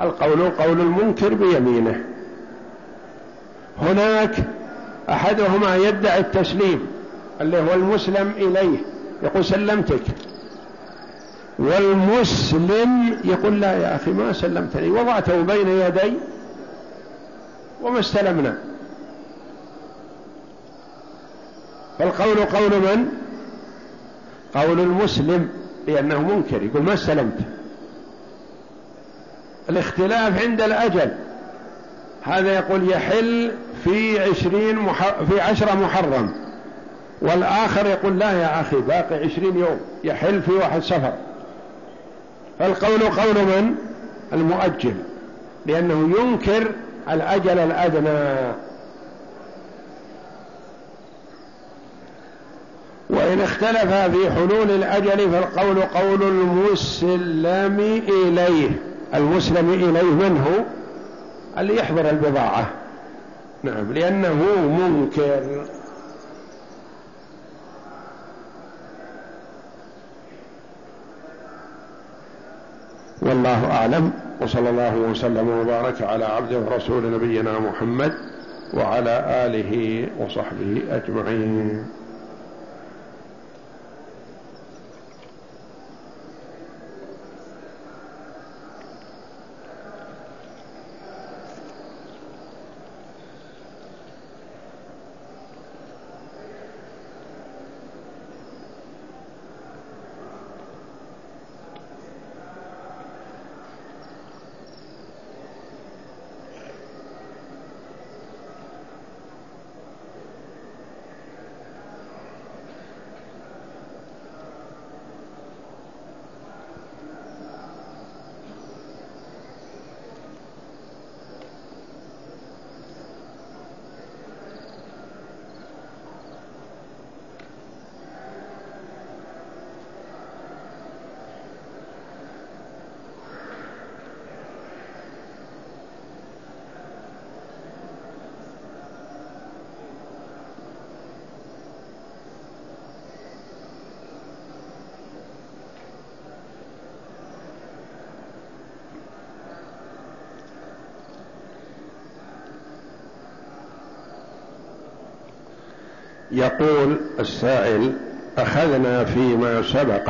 القول قول المنكر بيمينه. هناك أحدهما يدعي التسليم اللي هو المسلم إليه يقول سلمتك. والمسلم يقول لا يا أخي ما سلمتني وضعته بين يدي وما استلمنا. فالقول قول من؟ قول المسلم لأنه منكر يقول ما استلمت. الاختلاف عند الأجل. هذا يقول يحل في عشرين مح... في عشرة محرم. والآخر يقول لا يا أخي باقي عشرين يوم يحل في واحد سفر. فالقول قول من؟ المؤجل. لأنه ينكر الأجل الأدنى. وإن اختلف في حلول الأجل فالقول قول المسلم إليه. المسلم إليه من هو اللي يحضر البضاعة. نعم لأنه منكر. والله أعلم وصلى الله وسلم وبارك على عبده ورسول نبينا محمد وعلى آله وصحبه أجمعين. يقول السائل أخذنا فيما سبق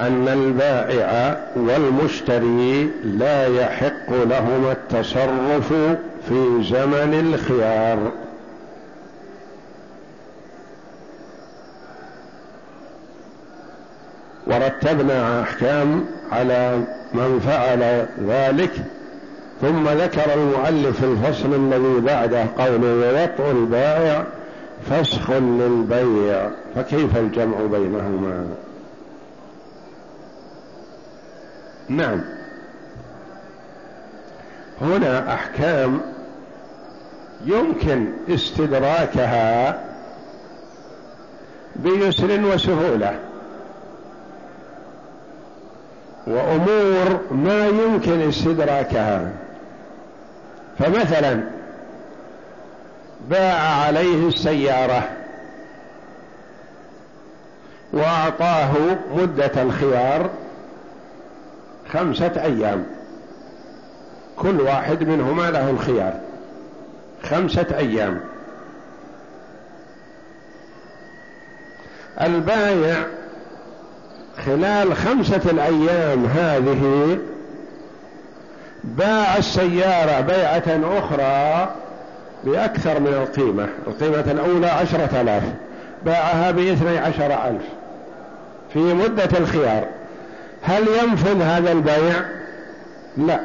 أن البائع والمشتري لا يحق لهما التصرف في زمن الخيار. ورتبنا أحكام على من فعل ذلك ثم ذكر المؤلف الفصل الذي بعده قوله ووطء البائع فسخ للبيع فكيف الجمع بينهما؟ نعم. هنا أحكام يمكن استدراكها بيسر وسهولة. وأمور ما يمكن استدراكها. فمثلا باع عليه السيارة وأعطاه مدة الخيار خمسة أيام. كل واحد منهما له الخيار. خمسة أيام. البايع خلال خمسة الأيام هذه باع السيارة بيعة أخرى بأكثر من القيمة القيمة الأولى عشرة آلاف. باعها باثني عشر ألف في مدة الخيار. هل ينفذ هذا البيع؟ لا.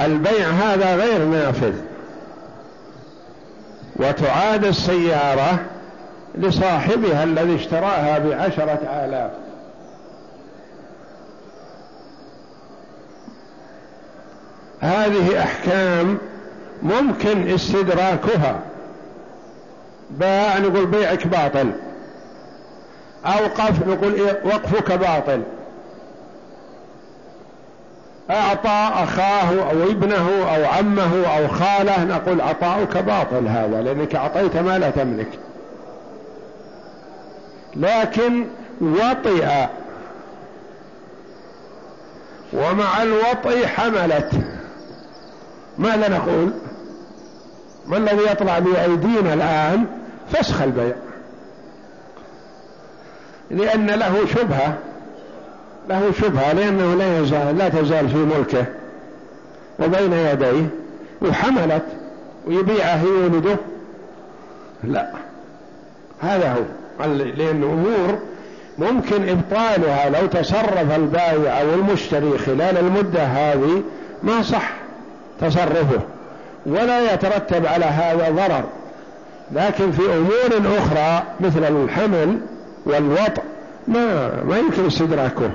البيع هذا غير نافذ. وتعاد السيارة لصاحبها الذي اشتراها بعشرة آلاف. هذه أحكام ممكن استدراكها. باع نقول بيعك باطل. أوقف نقول إيه وقفك باطل. أعطى أخاه أو ابنه أو عمه أو خاله نقول عطاؤك باطل هذا لأنك أعطيت ما لا تملك. لكن وطئ. ومع الوطئ حملت. ماذا نقول؟ ما الذي يطلع بأيدينا الآن؟ فسخ البيع. لأن له شبهة له شبهة لأنه لا يزال لا تزال في ملكه وبين يديه وحملت ويبيعه يولده. لا. هذا هو. لأن أمور ممكن إبطالها لو تصرف البائع أو المشتري خلال المدة هذه ما صح. تصرفه ولا يترتب على هذا ضرر لكن في أمور أخرى مثل الحمل والوطء ما ما يمكن استدراكه.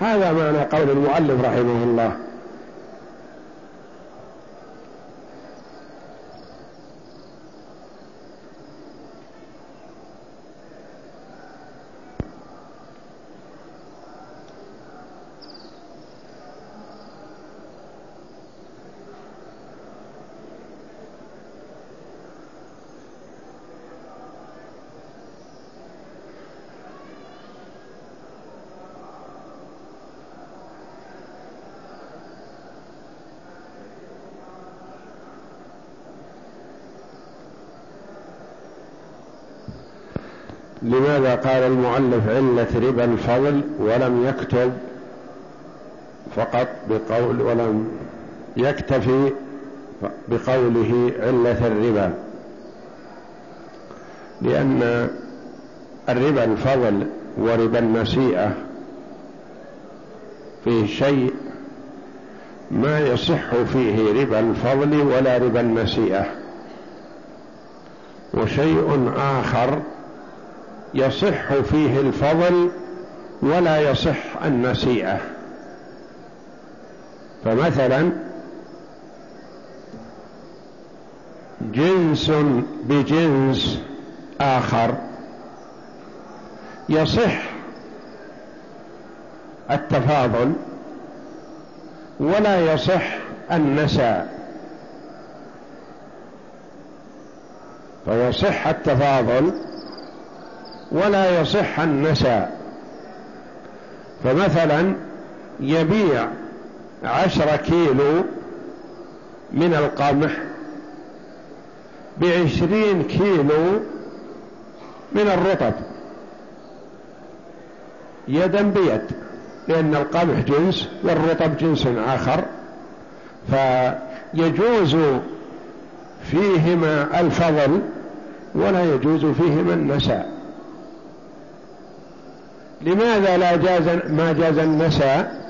هذا معنى قول المؤلف رحمه الله. لماذا قال المؤلف علة ربا الفضل ولم يكتب فقط بقول ولم يكتفي بقوله علة الربا؟ لأن الربا الفضل وربا النسيئة فيه شيء ما يصح فيه ربا الفضل ولا ربا النسيئة وشيء آخر يصح فيه الفضل ولا يصح النسيئة فمثلا جنس بجنس آخر يصح التفاضل ولا يصح النساء. فيصح التفاضل ولا يصح النساء. فمثلا يبيع عشر كيلو من القمح بعشرين كيلو من الرطب. يدا بيد لأن القمح جنس والرطب جنس آخر. فيجوز فيهما الفضل ولا يجوز فيهما النساء. لماذا لا جاز ما جاز النساء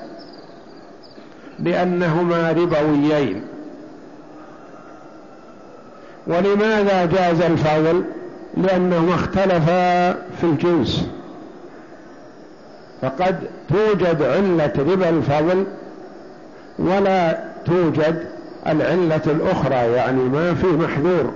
لأنهما ربويين؟ ولماذا جاز الفضل؟ لأنهما اختلفا في الجنس. فقد توجد علة ربا الفضل ولا توجد العلة الأخرى يعني ما في محذور.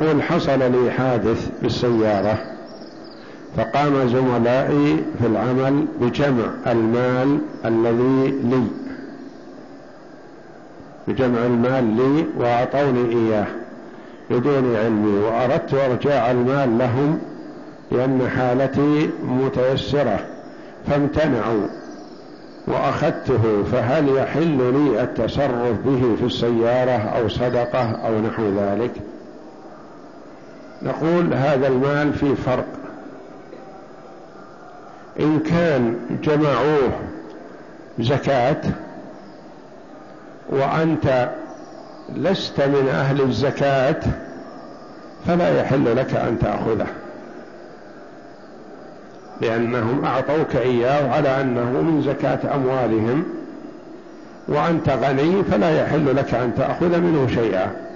يقول حصل لي حادث بالسيارة فقام زملائي في العمل بجمع المال الذي لي. بجمع المال لي وأعطوني إياه بدون علمي وأردت إرجاع المال لهم لأن حالتي متيسرة فامتنعوا وأخذته فهل يحل لي التصرف به في السيارة أو صدقة أو نحو ذلك؟ نقول هذا المال فيه فرق. إن كان جمعوه زكاة وأنت لست من أهل الزكاة فلا يحل لك أن تأخذه. لأنهم أعطوك إياه على أنه من زكاة أموالهم وأنت غني فلا يحل لك أن تأخذ منه شيئا.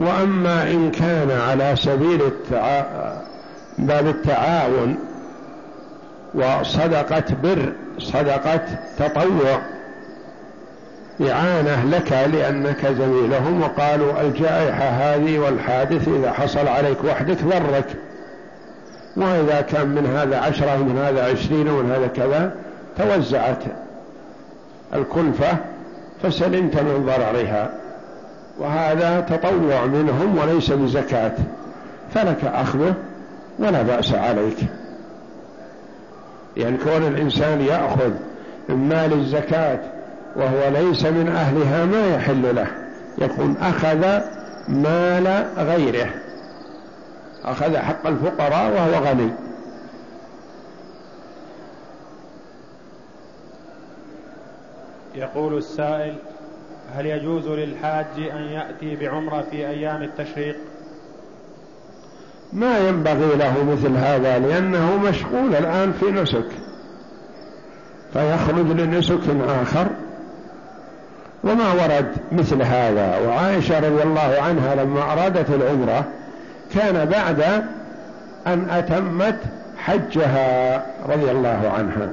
وأما إن كان على سبيل التع... باب التعاون وصدقة بر صدقة تطوع إعانة لك لأنك زميلهم وقالوا الجائحة هذه والحادث إذا حصل عليك وحدك ضرك وإذا كان من هذا عشرة ومن هذا عشرين ومن هذا كذا توزعت الكلفة فسلمت من ضررها. وهذا تطوع منهم وليس بزكاة. فلك أخذه ولا بأس عليك. يعني كون الإنسان يأخذ من مال الزكاة وهو ليس من أهلها ما يحل له. يكون أخذ مال غيره. أخذ حق الفقراء وهو غني. يقول السائل هل يجوز للحاج أن يأتي بعمرة في أيام التشريق؟ ما ينبغي له مثل هذا لأنه مشغول الآن في نسك. فيخرج لنسك آخر. وما ورد مثل هذا. وعائشة رضي الله عنها لما أرادت العمرة كان بعد أن أتمت حجها رضي الله عنها.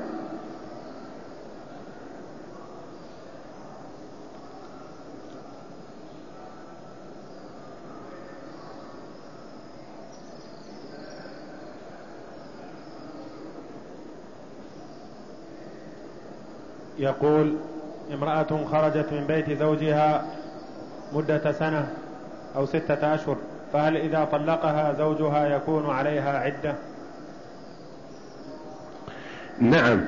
يقول امرأة خرجت من بيت زوجها مدة سنة أو ستة أشهر فهل إذا طلقها زوجها يكون عليها عدة؟ نعم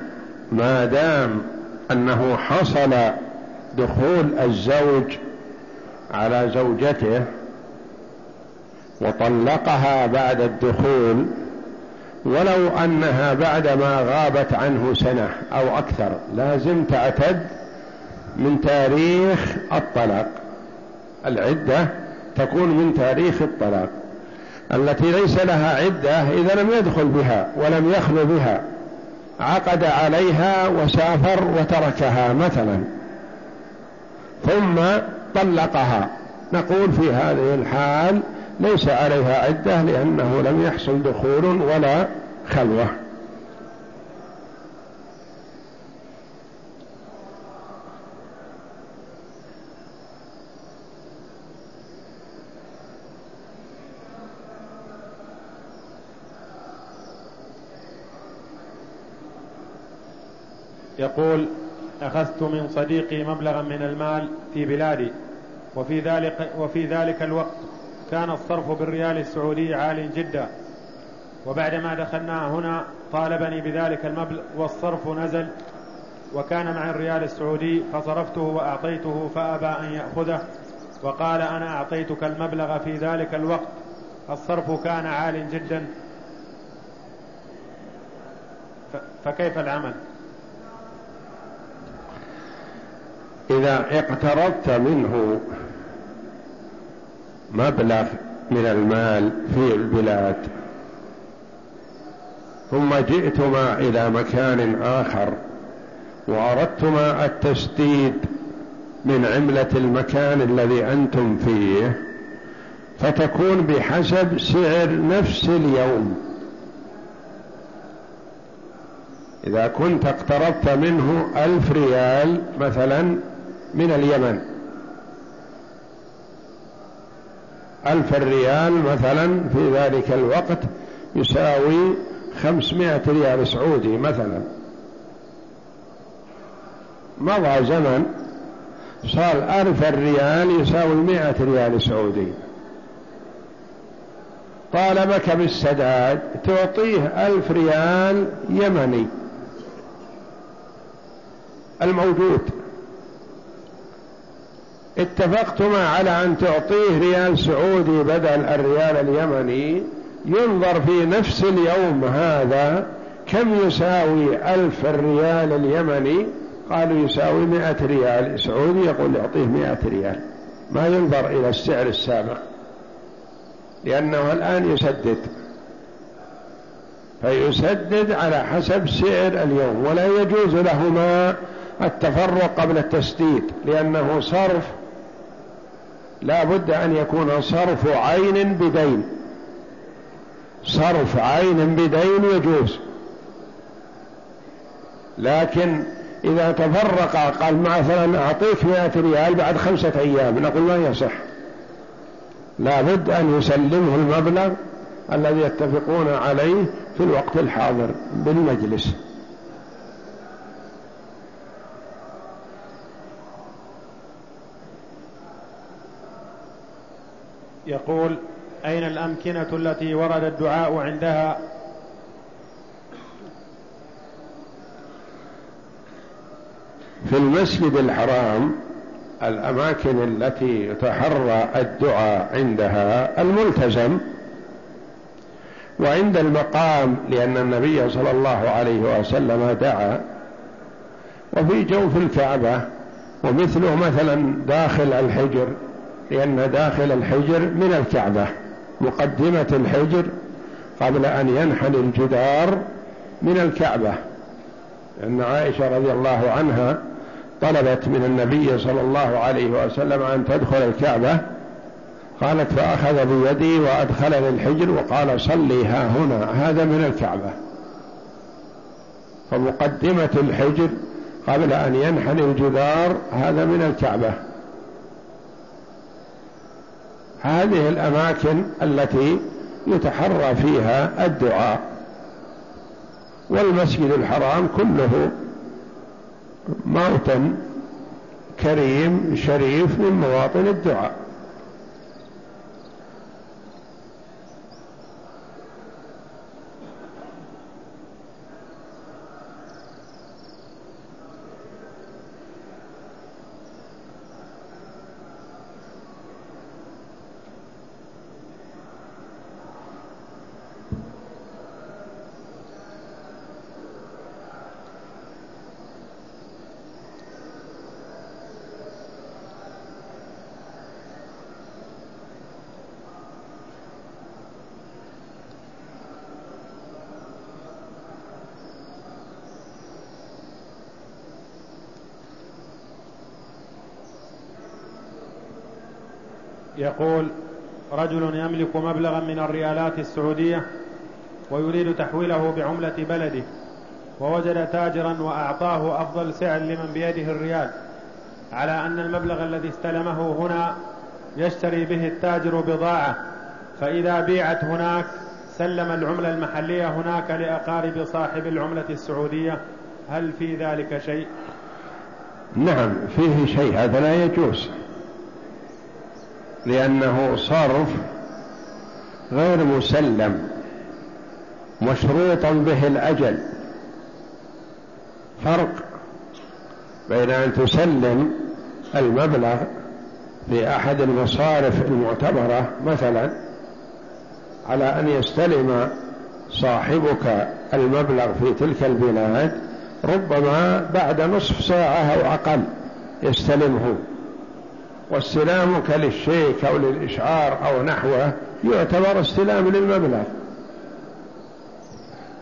ما دام أنه حصل دخول الزوج على زوجته وطلقها بعد الدخول ولو أنها بعدما غابت عنه سنة أو أكثر لازم تعتد من تاريخ الطلاق. العدة تكون من تاريخ الطلاق. التي ليس لها عدة إذا لم يدخل بها ولم يخلو بها عقد عليها وسافر وتركها مثلا. ثم طلقها. نقول في هذه الحال ليس عليها عدة لأنه لم يحصل دخول ولا خلوة. يقول أخذت من صديقي مبلغا من المال في بلادي وفي ذلك, وفي ذلك الوقت كان الصرف بالريال السعودي عال جدا. وبعدما دخلنا هنا طالبني بذلك المبلغ والصرف نزل وكان مع الريال السعودي فصرفته وأعطيته فأبى أن يأخذه وقال أنا أعطيتك المبلغ في ذلك الوقت. الصرف كان عال جدا. فكيف العمل؟ إذا اقترضت منه مبلغ من المال في البلاد. ثم جئتما إلى مكان آخر وأردتما التسديد من عملة المكان الذي أنتم فيه فتكون بحسب سعر نفس اليوم. إذا كنت اقترضت منه ألف ريال مثلا من اليمن ألف ريال مثلا في ذلك الوقت يساوي خمسمائة ريال سعودي مثلا. مضى زمن صار ألف ريال يساوي مائة ريال سعودي. طالبك بالسداد تعطيه ألف ريال يمني. الموجود اتفقتما على أن تعطيه ريال سعودي بدل الريال اليمني. ينظر في نفس اليوم هذا كم يساوي ألف الريال اليمني. قالوا يساوي مئة ريال سعودي يقول يعطيه مئة ريال. ما ينظر إلى السعر السابق لأنه الآن يسدد. فيسدد على حسب سعر اليوم ولا يجوز لهما التفرق قبل التسديد لأنه صرف لا بد أن يكون صرف عين بدين. صرف عين بدين يجوز. لكن إذا تفرق قال مثلا أعطيك مئة ريال بعد خمسة أيام نقول لا يصح. لابد أن يسلمه المبلغ الذي يتفقون عليه في الوقت الحاضر بالمجلس. يقول أين الأمكنة التي ورد الدعاء عندها؟ في المسجد الحرام الأماكن التي يتحرى الدعاء عندها الملتزم. وعند المقام لأن النبي صلى الله عليه وسلم دعا. وفي جوف الكعبة ومثله مثلا داخل الحجر. لأن داخل الحجر من الكعبة مقدمة الحجر قبل أن ينحل الجدار من الكعبة. لأن عائشة رضي الله عنها طلبت من النبي صلى الله عليه وسلم أن تدخل الكعبة. قالت فأخذ بيدي وأدخلني الحجر وقال صلي ها هنا هذا من الكعبة. فمقدمة الحجر قبل أن ينحني الجدار هذا من الكعبة. هذه الأماكن التي يتحرى فيها الدعاء. والمسجد الحرام كله موطن كريم شريف من مواطن الدعاء. يقول رجل يملك مبلغا من الريالات السعودية ويريد تحويله بعملة بلده ووجد تاجرا وأعطاه أفضل سعر لمن بيده الريال على أن المبلغ الذي استلمه هنا يشتري به التاجر بضاعة فإذا بيعت هناك سلم العملة المحلية هناك لأقارب صاحب العملة السعودية هل في ذلك شيء؟ نعم فيه شيء هذا لا يجوز لأنه صرف غير مسلم مشروطا به الأجل. فرق بين أن تسلم المبلغ في أحد المصارف المعتبرة مثلا على أن يستلم صاحبك المبلغ في تلك البلاد ربما بعد نصف ساعة أو أقل يستلمه. واستلامك للشيك أو للإشعار أو نحوه يعتبر استلام للمبلغ.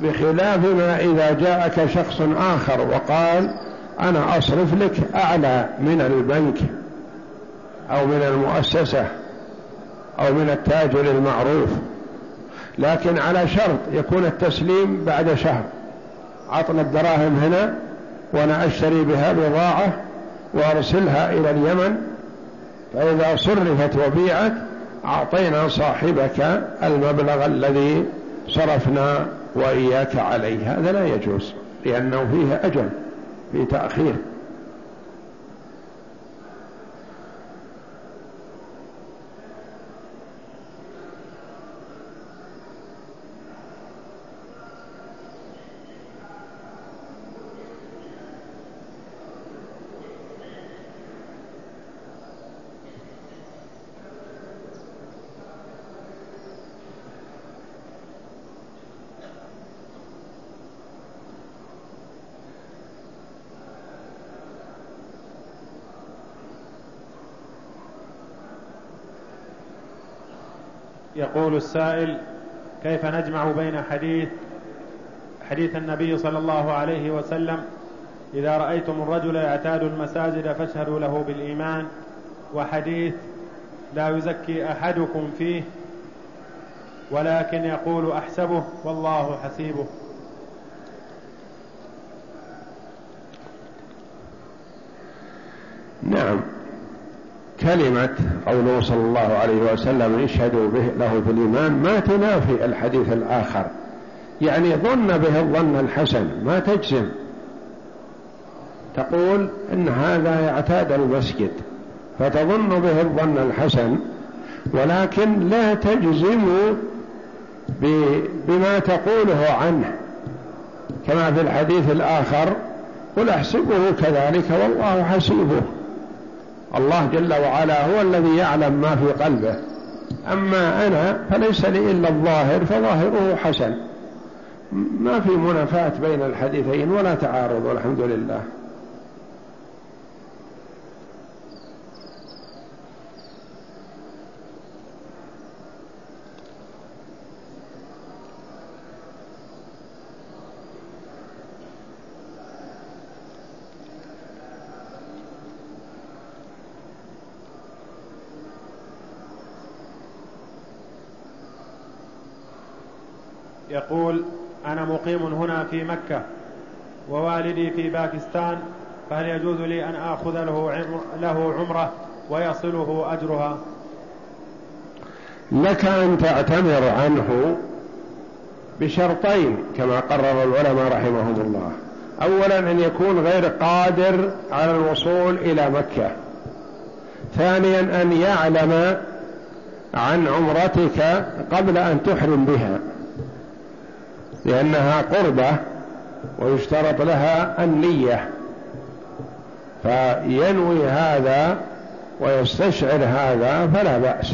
بخلاف ما إذا جاءك شخص آخر وقال أنا أصرف لك أعلى من البنك أو من المؤسسة أو من التاجر المعروف لكن على شرط يكون التسليم بعد شهر. عطنا الدراهم هنا وأنا أشتري بها بضاعة وأرسلها إلى اليمن فإذا صرفت وبيعت أعطينا صاحبك المبلغ الذي صرفنا وإياك عليه. هذا لا يجوز لأنه فيه أجل في تأخير. يقول السائل كيف نجمع بين حديث حديث النبي صلى الله عليه وسلم إذا رأيتم الرجل يعتاد المساجد فاشهدوا له بالإيمان وحديث لا يزكي أحدكم فيه ولكن يقول أحسبه والله حسيبه. نعم. كلمة قوله صلى الله عليه وسلم اشهدوا به له بالإيمان ما تنافي الحديث الآخر. يعني ظن به الظن الحسن ما تجزم. تقول إن هذا يعتاد المسجد فتظن به الظن الحسن ولكن لا تجزم بما تقوله عنه. كما في الحديث الآخر قل أحسبه كذلك والله حسيبه. الله جل وعلا هو الذي يعلم ما في قلبه. أما أنا فليس لي إلا الظاهر فظاهره حسن. ما في منافاة بين الحديثين ولا تعارض والحمد لله. يقول أنا مقيم هنا في مكة ووالدي في باكستان فهل يجوز لي أن آخذ له له عمرة ويصله أجرها؟ لك أن تعتمر عنه بشرطين كما قرر العلماء رحمهم الله. أولا أن يكون غير قادر على الوصول إلى مكة. ثانيا أن يعلم عن عمرتك قبل أن تحرم بها. لأنها قربة ويشترط لها النية. فينوي هذا ويستشعر هذا فلا بأس.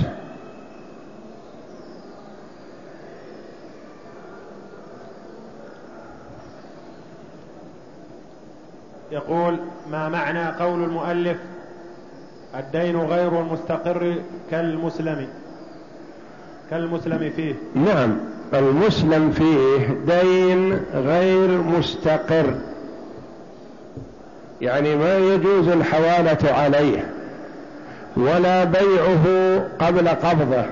يقول ما معنى قول المؤلف الدين غير المستقر كالمسلم؟ كالمسلم فيه. نعم. المسلم فيه دين غير مستقر. يعني ما يجوز الحوالة عليه ولا بيعه قبل قبضه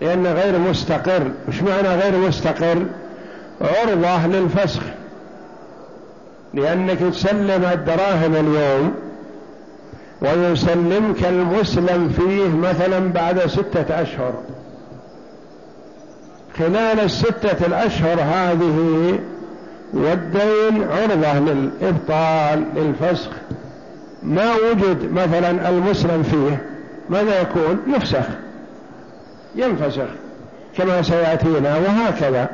لأنه غير مستقر. مش معنى غير مستقر؟ عرضة للفسخ. لأنك تسلم الدراهم اليوم ويسلمك المسلم فيه مثلا بعد ستة أشهر. خلال الستة الأشهر هذه والدين عرضة للإبطال للفسخ. ما وجد مثلا المسلم فيه ماذا يكون؟ يفسخ. ينفسخ كما سيأتينا وهكذا.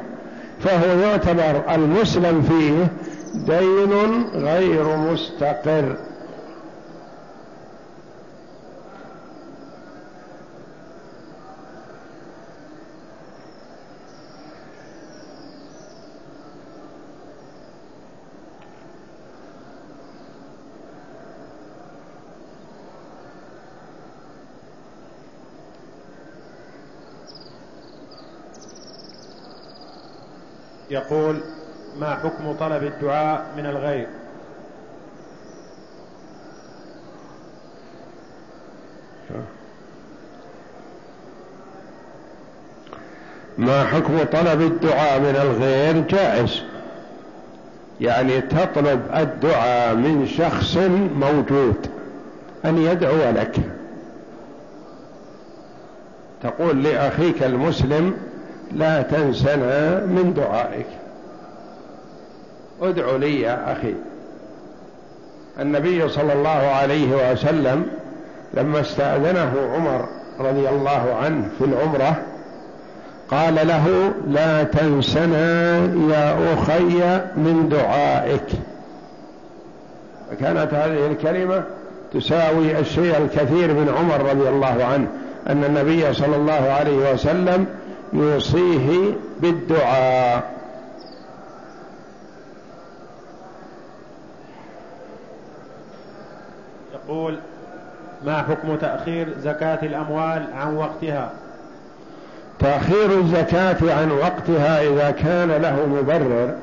فهو يعتبر المسلم فيه دين غير مستقر. يقول ما حكم طلب الدعاء من الغير؟ ما حكم طلب الدعاء من الغير جائز. يعني تطلب الدعاء من شخص موجود أن يدعو لك. تقول لأخيك المسلم لا تنسنا من دعائك. ادع لي يا أخي. النبي صلى الله عليه وسلم لما استأذنه عمر رضي الله عنه في العمرة قال له لا تنسنا يا أخي من دعائك. فكانت هذه الكلمة تساوي الشيء الكثير من عمر رضي الله عنه أن النبي صلى الله عليه وسلم يوصيه بالدعاء. يقول ما حكم تأخير زكاة الأموال عن وقتها؟ تأخير الزكاة عن وقتها إذا كان له مبرر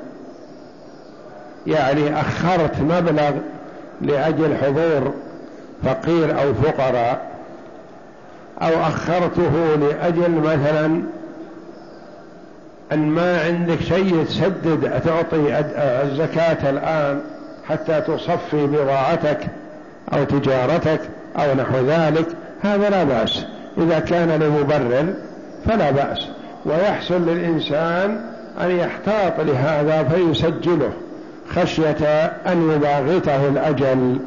يعني أخرت مبلغ لأجل حضور فقير أو فقراء أو أخرته لأجل مثلا أن ما عندك شيء تسدد تعطي الزكاة الآن حتى تصفي بضاعتك أو تجارتك أو نحو ذلك هذا لا بأس. إذا كان لمبرر فلا بأس. ويحصل للإنسان أن يحتاط لهذا فيسجله خشية أن يباغته الأجل.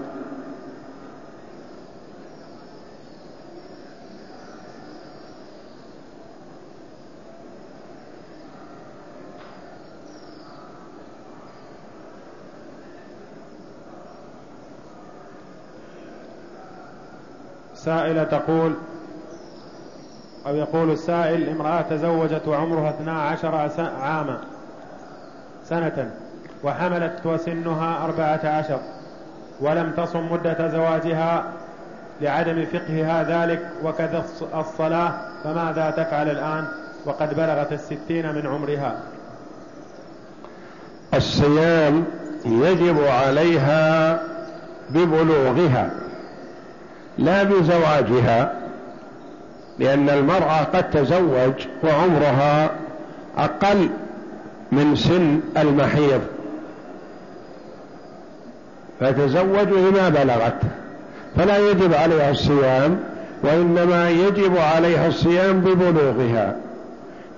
سائلة تقول أو يقول السائل امرأة تزوجت وعمرها 12 عاما سنة وحملت وسنها أربعة عشر ولم تصم مدة زواجها لعدم فقهها ذلك وكذا الصلاة فماذا تفعل الآن؟ وقد بلغت الستين من عمرها. الصيام يجب عليها ببلوغها. لا بزواجها لأن المرأة قد تزوج وعمرها أقل من سن المحيض. فتزوج لما بلغت فلا يجب عليها الصيام وإنما يجب عليها الصيام ببلوغها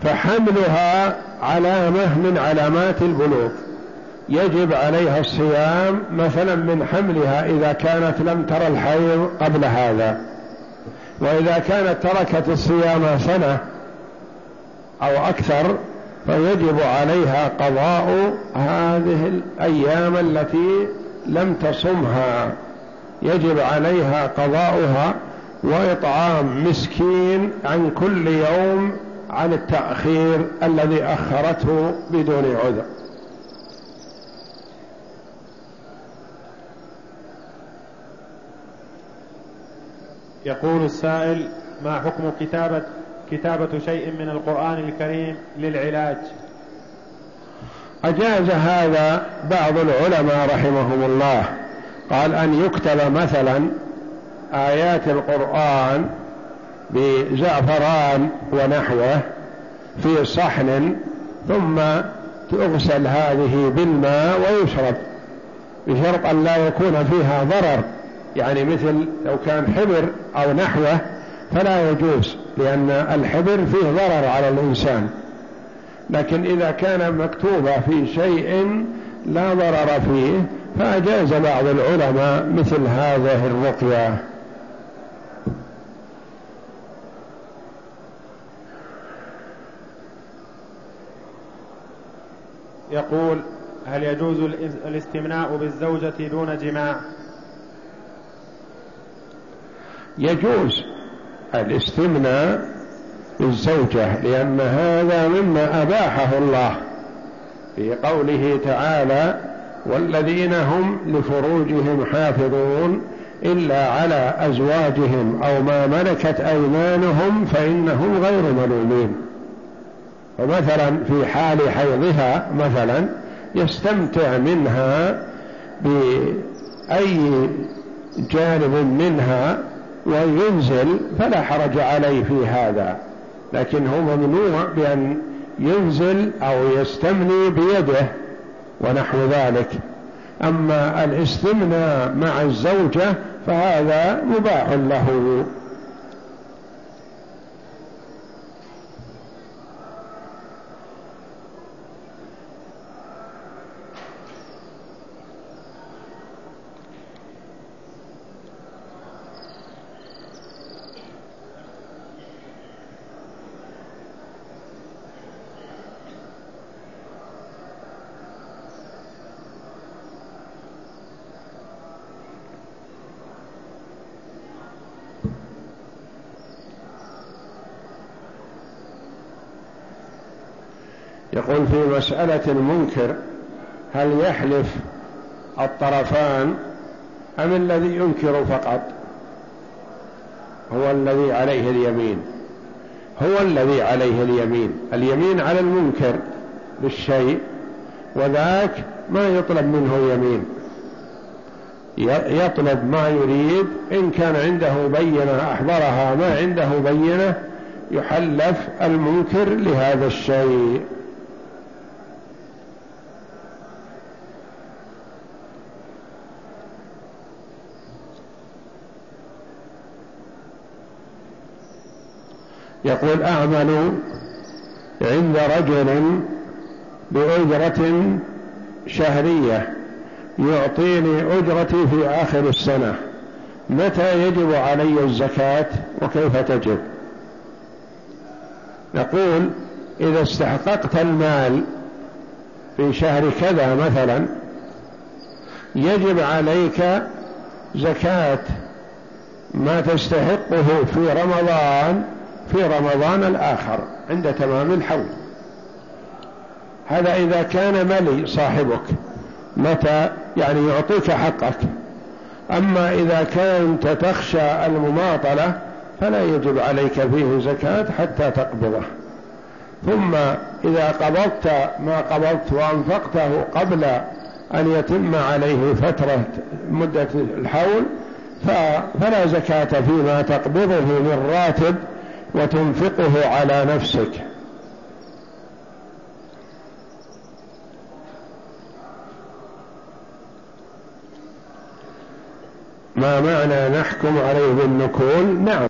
فحملها علامة من علامات البلوغ. يجب عليها الصيام مثلا من حملها إذا كانت لم ترى الحيض قبل هذا. وإذا كانت تركت الصيام سنة أو أكثر فيجب عليها قضاء هذه الأيام التي لم تصمها. يجب عليها قضاؤها وإطعام مسكين عن كل يوم عن التأخير الذي أخرته بدون عذر. يقول السائل ما حكم كتابة كتابة شيء من القرآن الكريم للعلاج؟ أجاز هذا بعض العلماء رحمهم الله قال أن يكتب مثلا آيات القرآن بزعفران ونحوه في صحن ثم تغسل هذه بالماء ويشرب بشرط أن لا يكون فيها ضرر. يعني مثل لو كان حبر أو نحوه فلا يجوز لأن الحبر فيه ضرر على الإنسان. لكن إذا كان مكتوبة في شيء لا ضرر فيه فأجاز بعض العلماء مثل هذه الرقية. يقول هل يجوز الاستمناء بالزوجة دون جماع؟ يجوز الاستمناء بالزوجة لأن هذا مما أباحه الله في قوله تعالى والذين هم لفروجهم حافظون إلا على أزواجهم أو ما ملكت أيمانهم فإنهم غير ملومين. ومثلا في حال حيضها مثلا يستمتع منها بأي جانب منها وينزل فلا حرج عليه في هذا لكن هو ممنوع بأن ينزل أو يستمني بيده ونحو ذلك. أما الاستمناء مع الزوجة فهذا مباح له. يقول في مسألة المنكر هل يحلف الطرفان أم الذي ينكر فقط؟ هو الذي عليه اليمين. هو الذي عليه اليمين. اليمين على المنكر بالشيء وذاك ما يطلب منه يمين. يطلب ما يريد إن كان عنده بينة أحضرها ما عنده بينة يحلف المنكر لهذا الشيء. يقول أعمل عند رجل بأجرة شهرية يعطيني أجرتي في آخر السنة. متى يجب علي الزكاة وكيف تجب؟ نقول إذا استحققت المال في شهر كذا مثلا يجب عليك زكاة ما تستحقه في رمضان في رمضان الآخر عند تمام الحول. هذا إذا كان ملي صاحبك متى؟ يعني يعطيك حقك. أما إذا كنت تخشى المماطلة فلا يجب عليك فيه زكاة حتى تقبضه. ثم إذا قبضت ما قبضت وأنفقته قبل أن يتم عليه فترة مدة الحول فلا زكاة فيما تقبضه من راتب وتنفقه على نفسك. ما معنى نحكم عليه بالنكول؟ نعم.